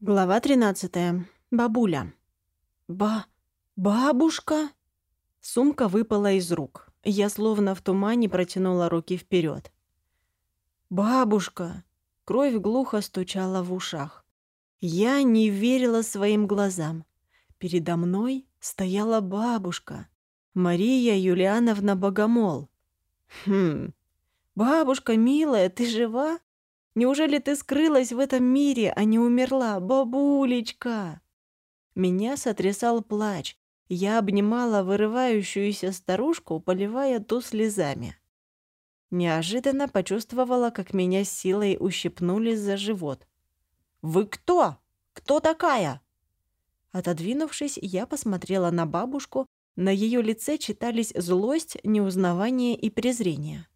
Глава 13. Бабуля. Ба... бабушка? Сумка выпала из рук. Я словно в тумане протянула руки вперед. «Бабушка!» Кровь глухо стучала в ушах. Я не верила своим глазам. Передо мной стояла бабушка. Мария Юлиановна Богомол. Хм. Бабушка, милая, ты жива? Неужели ты скрылась в этом мире, а не умерла, бабулечка?» Меня сотрясал плач. Я обнимала вырывающуюся старушку, поливая ту слезами. Неожиданно почувствовала, как меня силой ущипнули за живот. «Вы кто? Кто такая?» Отодвинувшись, я посмотрела на бабушку. На ее лице читались злость, неузнавание и презрение.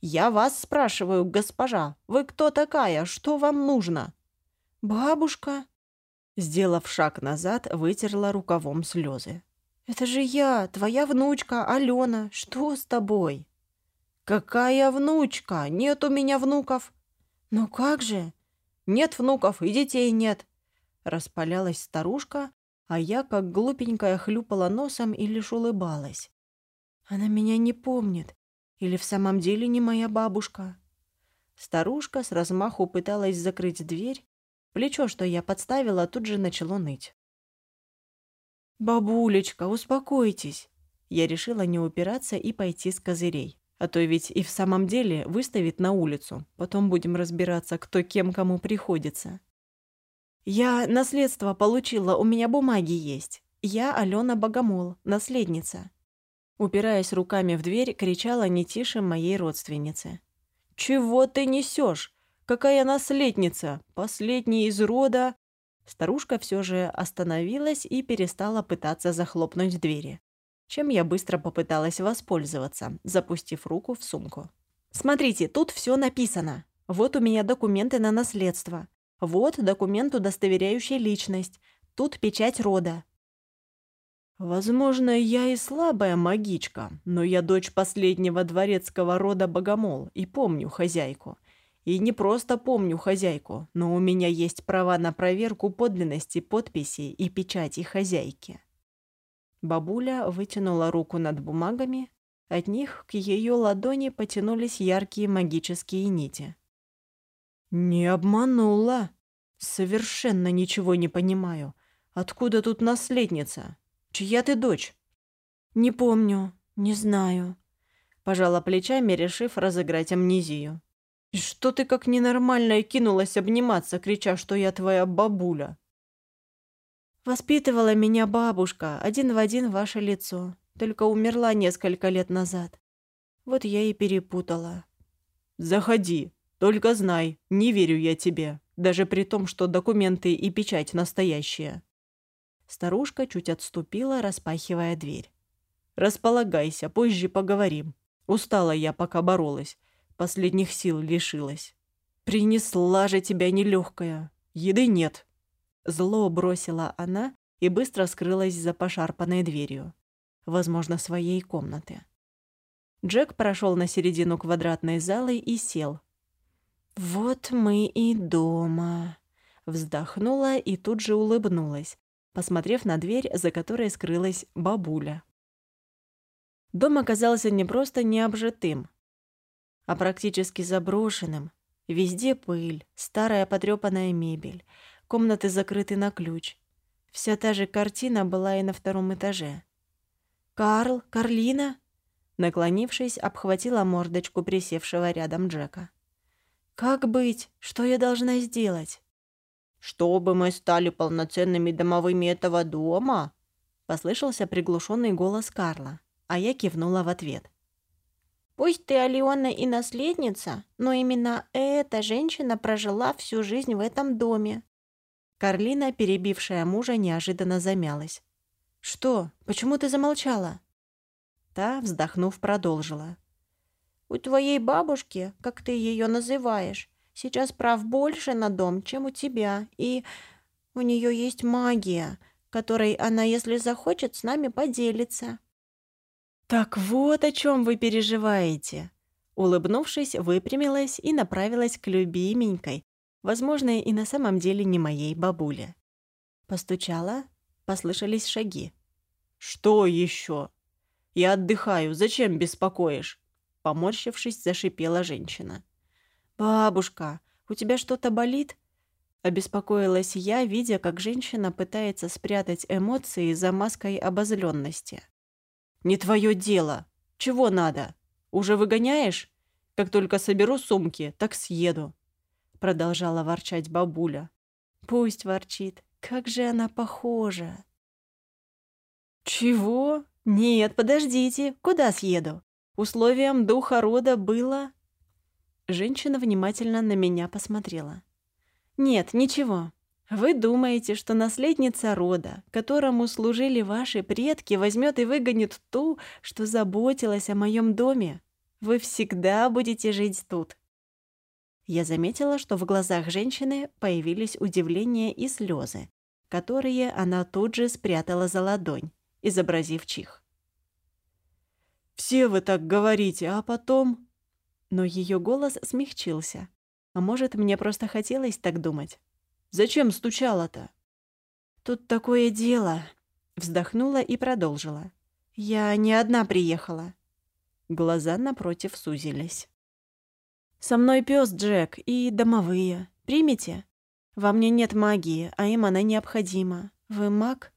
«Я вас спрашиваю, госпожа, вы кто такая? Что вам нужно?» «Бабушка?» Сделав шаг назад, вытерла рукавом слезы. «Это же я, твоя внучка, Алена. Что с тобой?» «Какая внучка? Нет у меня внуков». «Ну как же?» «Нет внуков и детей нет». Распалялась старушка, а я, как глупенькая, хлюпала носом и лишь улыбалась. «Она меня не помнит. Или в самом деле не моя бабушка? Старушка с размаху пыталась закрыть дверь. Плечо, что я подставила, тут же начало ныть. «Бабулечка, успокойтесь!» Я решила не упираться и пойти с козырей. А то ведь и в самом деле выставит на улицу. Потом будем разбираться, кто кем кому приходится. «Я наследство получила, у меня бумаги есть. Я Алена Богомол, наследница. Упираясь руками в дверь, кричала не тише моей родственницы. «Чего ты несешь? Какая наследница? Последняя из рода...» Старушка все же остановилась и перестала пытаться захлопнуть двери, чем я быстро попыталась воспользоваться, запустив руку в сумку. «Смотрите, тут все написано. Вот у меня документы на наследство. Вот документ, удостоверяющий личность. Тут печать рода. Возможно, я и слабая магичка, но я дочь последнего дворецкого рода Богомол и помню хозяйку. И не просто помню хозяйку, но у меня есть права на проверку подлинности подписей и печати хозяйки. Бабуля вытянула руку над бумагами, от них к ее ладони потянулись яркие магические нити. «Не обманула. Совершенно ничего не понимаю. Откуда тут наследница?» Чья ты дочь?» «Не помню, не знаю», — пожала плечами, решив разыграть амнезию. «И что ты как ненормальная кинулась обниматься, крича, что я твоя бабуля?» «Воспитывала меня бабушка, один в один ваше лицо, только умерла несколько лет назад. Вот я и перепутала». «Заходи, только знай, не верю я тебе, даже при том, что документы и печать настоящие». Старушка чуть отступила, распахивая дверь. «Располагайся, позже поговорим. Устала я, пока боролась. Последних сил лишилась. Принесла же тебя нелегкая. Еды нет». Зло бросила она и быстро скрылась за пошарпанной дверью. Возможно, своей комнаты. Джек прошел на середину квадратной залы и сел. «Вот мы и дома», — вздохнула и тут же улыбнулась, посмотрев на дверь, за которой скрылась бабуля. Дом оказался не просто необжитым, а практически заброшенным. Везде пыль, старая потрёпанная мебель, комнаты закрыты на ключ. Вся та же картина была и на втором этаже. «Карл? Карлина?» Наклонившись, обхватила мордочку присевшего рядом Джека. «Как быть? Что я должна сделать?» «Чтобы мы стали полноценными домовыми этого дома?» Послышался приглушенный голос Карла, а я кивнула в ответ. «Пусть ты Алиона и наследница, но именно эта женщина прожила всю жизнь в этом доме». Карлина, перебившая мужа, неожиданно замялась. «Что? Почему ты замолчала?» Та, вздохнув, продолжила. «У твоей бабушки, как ты ее называешь, Сейчас прав больше на дом, чем у тебя, и у нее есть магия, которой она, если захочет, с нами поделится». «Так вот о чем вы переживаете!» Улыбнувшись, выпрямилась и направилась к любименькой, возможно, и на самом деле не моей бабуле. Постучала, послышались шаги. «Что еще? Я отдыхаю, зачем беспокоишь?» Поморщившись, зашипела женщина. «Бабушка, у тебя что-то болит?» Обеспокоилась я, видя, как женщина пытается спрятать эмоции за маской обозленности. «Не твое дело. Чего надо? Уже выгоняешь? Как только соберу сумки, так съеду», — продолжала ворчать бабуля. «Пусть ворчит. Как же она похожа!» «Чего? Нет, подождите. Куда съеду? Условием духа рода было...» Женщина внимательно на меня посмотрела. «Нет, ничего. Вы думаете, что наследница рода, которому служили ваши предки, возьмет и выгонит ту, что заботилась о моем доме? Вы всегда будете жить тут». Я заметила, что в глазах женщины появились удивление и слезы, которые она тут же спрятала за ладонь, изобразив чих. «Все вы так говорите, а потом...» Но ее голос смягчился, а может, мне просто хотелось так думать. «Зачем стучала-то?» «Тут такое дело», — вздохнула и продолжила. «Я не одна приехала». Глаза напротив сузились. «Со мной пес Джек и домовые. Примите? Во мне нет магии, а им она необходима. Вы маг?»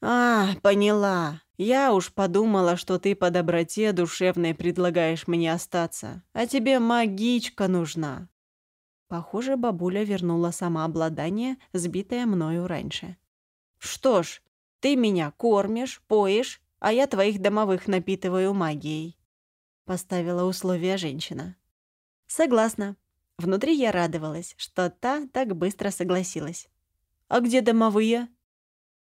«А, поняла. Я уж подумала, что ты по доброте душевной предлагаешь мне остаться, а тебе магичка нужна». Похоже, бабуля вернула самообладание, сбитое мною раньше. «Что ж, ты меня кормишь, поешь, а я твоих домовых напитываю магией», — поставила условие женщина. «Согласна». Внутри я радовалась, что та так быстро согласилась. «А где домовые?»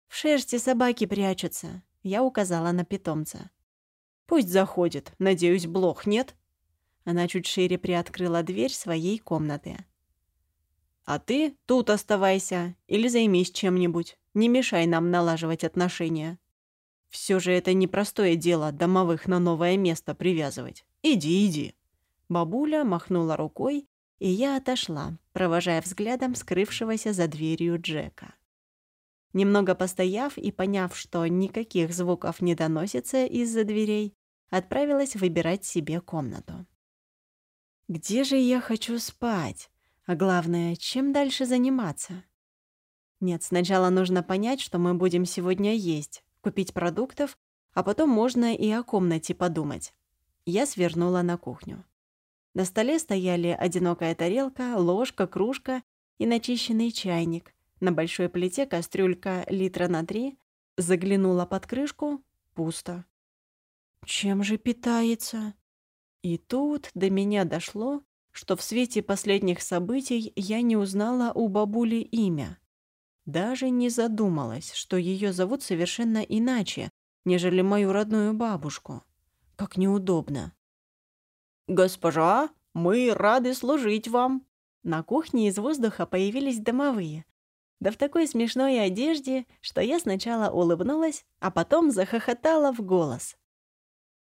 «В шерсти собаки прячутся», — я указала на питомца. «Пусть заходит. Надеюсь, блох нет?» Она чуть шире приоткрыла дверь своей комнаты. «А ты тут оставайся или займись чем-нибудь. Не мешай нам налаживать отношения. Все же это непростое дело домовых на новое место привязывать. Иди, иди». Бабуля махнула рукой, и я отошла, провожая взглядом скрывшегося за дверью Джека. Немного постояв и поняв, что никаких звуков не доносится из-за дверей, отправилась выбирать себе комнату. Где же я хочу спать? А главное, чем дальше заниматься? Нет, сначала нужно понять, что мы будем сегодня есть, купить продуктов, а потом можно и о комнате подумать. Я свернула на кухню. На столе стояли одинокая тарелка, ложка, кружка и начищенный чайник, на большой плите кастрюлька литра на три. Заглянула под крышку — пусто. Чем же питается? И тут до меня дошло, что в свете последних событий я не узнала у бабули имя. Даже не задумалась, что ее зовут совершенно иначе, нежели мою родную бабушку. Как неудобно. «Госпожа, мы рады служить вам!» На кухне из воздуха появились домовые, да в такой смешной одежде, что я сначала улыбнулась, а потом захохотала в голос.